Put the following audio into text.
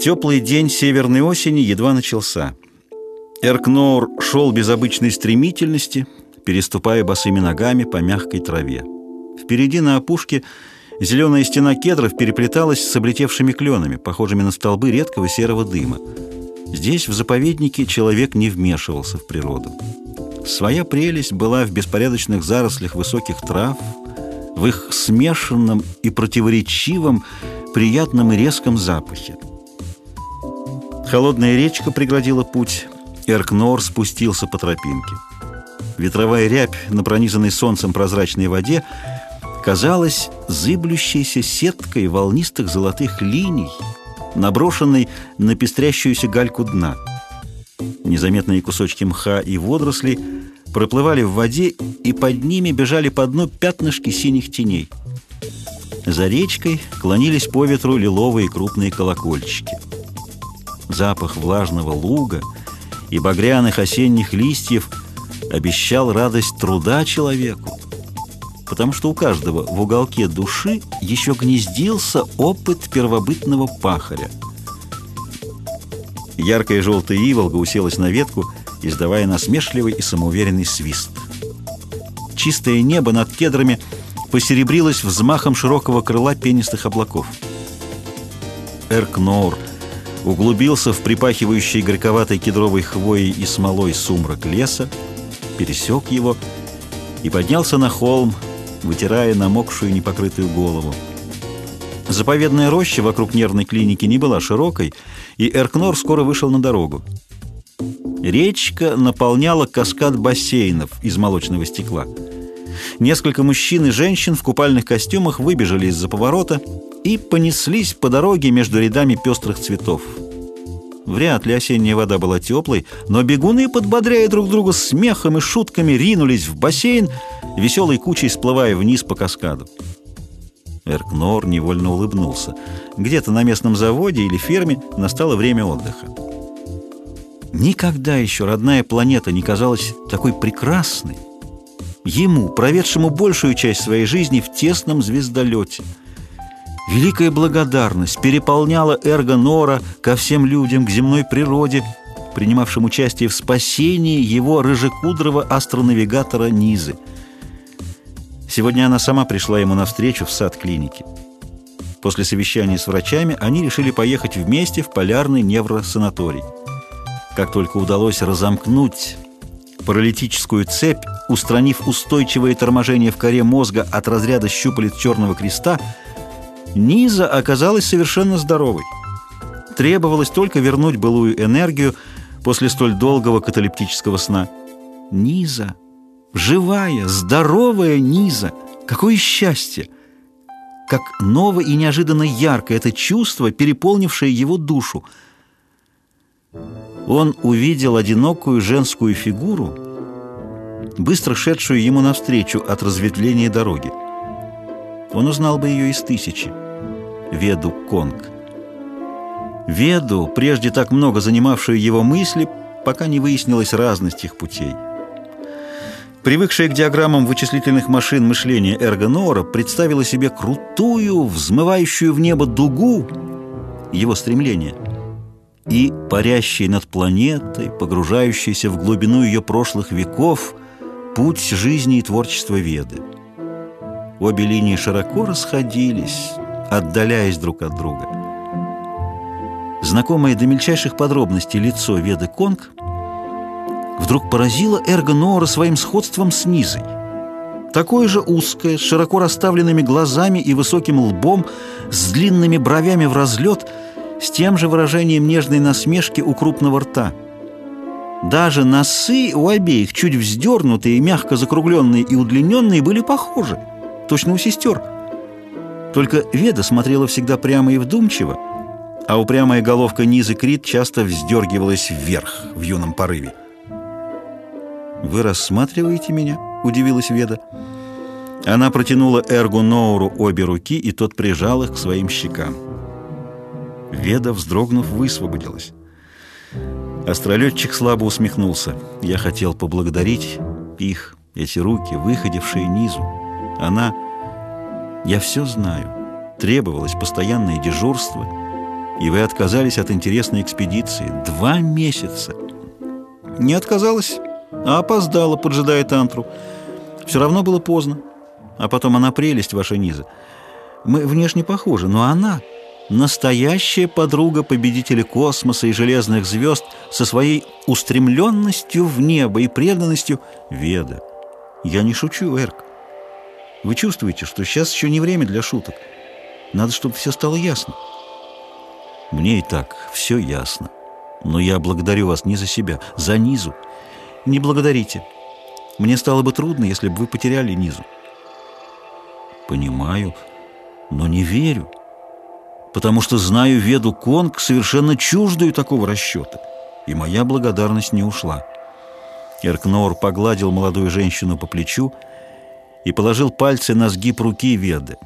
Теплый день северной осени едва начался. Эркнор шел без обычной стремительности, переступая босыми ногами по мягкой траве. Впереди на опушке зеленая стена кедров переплеталась с облетевшими кленами, похожими на столбы редкого серого дыма. Здесь, в заповеднике, человек не вмешивался в природу. Своя прелесть была в беспорядочных зарослях высоких трав, в их смешанном и противоречивом, приятном и резком запахе. Холодная речка преградила путь, Эркнор спустился по тропинке. Ветровая рябь на пронизанной солнцем прозрачной воде казалась зыблющейся сеткой волнистых золотых линий, наброшенной на пестрящуюся гальку дна. Незаметные кусочки мха и водорослей проплывали в воде, и под ними бежали по дну пятнышки синих теней. За речкой клонились по ветру лиловые крупные колокольчики. Запах влажного луга и багряных осенних листьев обещал радость труда человеку, потому что у каждого в уголке души еще гнездился опыт первобытного пахаря. Яркая желтая иволга уселась на ветку, издавая насмешливый и самоуверенный свист. Чистое небо над кедрами посеребрилось взмахом широкого крыла пенистых облаков. Эркнор углубился в припахивающий горьковатой кедровой хвоей и смолой сумрак леса, пересек его и поднялся на холм, вытирая намокшую непокрытую голову. Заповедная роща вокруг нервной клиники не была широкой, и Эркнор скоро вышел на дорогу. Речка наполняла каскад бассейнов из молочного стекла. Несколько мужчин и женщин в купальных костюмах выбежали из-за поворота и понеслись по дороге между рядами пестрых цветов. Вряд ли осенняя вода была теплой, но бегуны, подбодряя друг друга смехом и шутками, ринулись в бассейн, веселой кучей сплывая вниз по каскаду. Эркнор невольно улыбнулся. Где-то на местном заводе или ферме настало время отдыха. Никогда еще родная планета не казалась такой прекрасной. Ему, проведшему большую часть своей жизни в тесном звездолете. Великая благодарность переполняла Эрго Нора ко всем людям, к земной природе, принимавшим участие в спасении его рыжекудрого астронавигатора Низы – Сегодня она сама пришла ему навстречу в сад клиники. После совещания с врачами они решили поехать вместе в полярный невросанаторий. Как только удалось разомкнуть паралитическую цепь, устранив устойчивое торможение в коре мозга от разряда щупалец Черного Креста, Низа оказалась совершенно здоровой. Требовалось только вернуть былую энергию после столь долгого каталептического сна. Низа Живая, здоровая Низа! Какое счастье! Как ново и неожиданно ярко это чувство, переполнившее его душу. Он увидел одинокую женскую фигуру, быстро шедшую ему навстречу от разветвления дороги. Он узнал бы ее из тысячи. Веду Конг. Веду, прежде так много занимавшую его мысли, пока не выяснилась разность их путей. Привыкшая к диаграммам вычислительных машин мышления Эрго Ноора представила себе крутую, взмывающую в небо дугу его стремления и парящий над планетой, погружающийся в глубину ее прошлых веков, путь жизни и творчества Веды. Обе линии широко расходились, отдаляясь друг от друга. Знакомое до мельчайших подробностей лицо Веды Конг вдруг поразила Эрго Ноора своим сходством с Низой. Такое же узкое, с широко расставленными глазами и высоким лбом, с длинными бровями в разлет, с тем же выражением нежной насмешки у крупного рта. Даже носы у обеих, чуть вздернутые, мягко закругленные и удлиненные, были похожи, точно у сестер. Только Веда смотрела всегда прямо и вдумчиво, а упрямая головка Низы Крит часто вздергивалась вверх в юном порыве. «Вы рассматриваете меня?» — удивилась Веда. Она протянула Эргу Ноуру обе руки, и тот прижал их к своим щекам. Веда, вздрогнув, высвободилась. Астролетчик слабо усмехнулся. «Я хотел поблагодарить их, эти руки, выходившие низу. Она... Я все знаю. Требовалось постоянное дежурство, и вы отказались от интересной экспедиции. Два месяца. Не отказалась, а опоздала, поджидая Тантру. Все равно было поздно. А потом она прелесть, ваша Низа. Мы внешне похожи, но она настоящая подруга победителя космоса и железных звезд со своей устремленностью в небо и преданностью Веда. Я не шучу, Эрк. Вы чувствуете, что сейчас еще не время для шуток. Надо, чтобы все стало ясно. Мне и так все ясно. Но я благодарю вас не за себя, за Низу. Не благодарите. Мне стало бы трудно, если бы вы потеряли Низу. Понимаю, но не верю. Потому что знаю Веду Конг совершенно чуждую такого расчета. И моя благодарность не ушла. Эркнор погладил молодую женщину по плечу и положил пальцы на сгиб руки Веды.